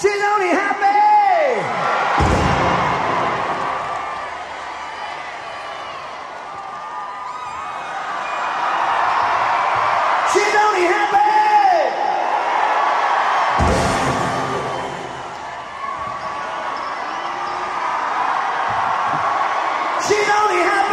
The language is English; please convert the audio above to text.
She's only happy. She's only happy. She's only happy.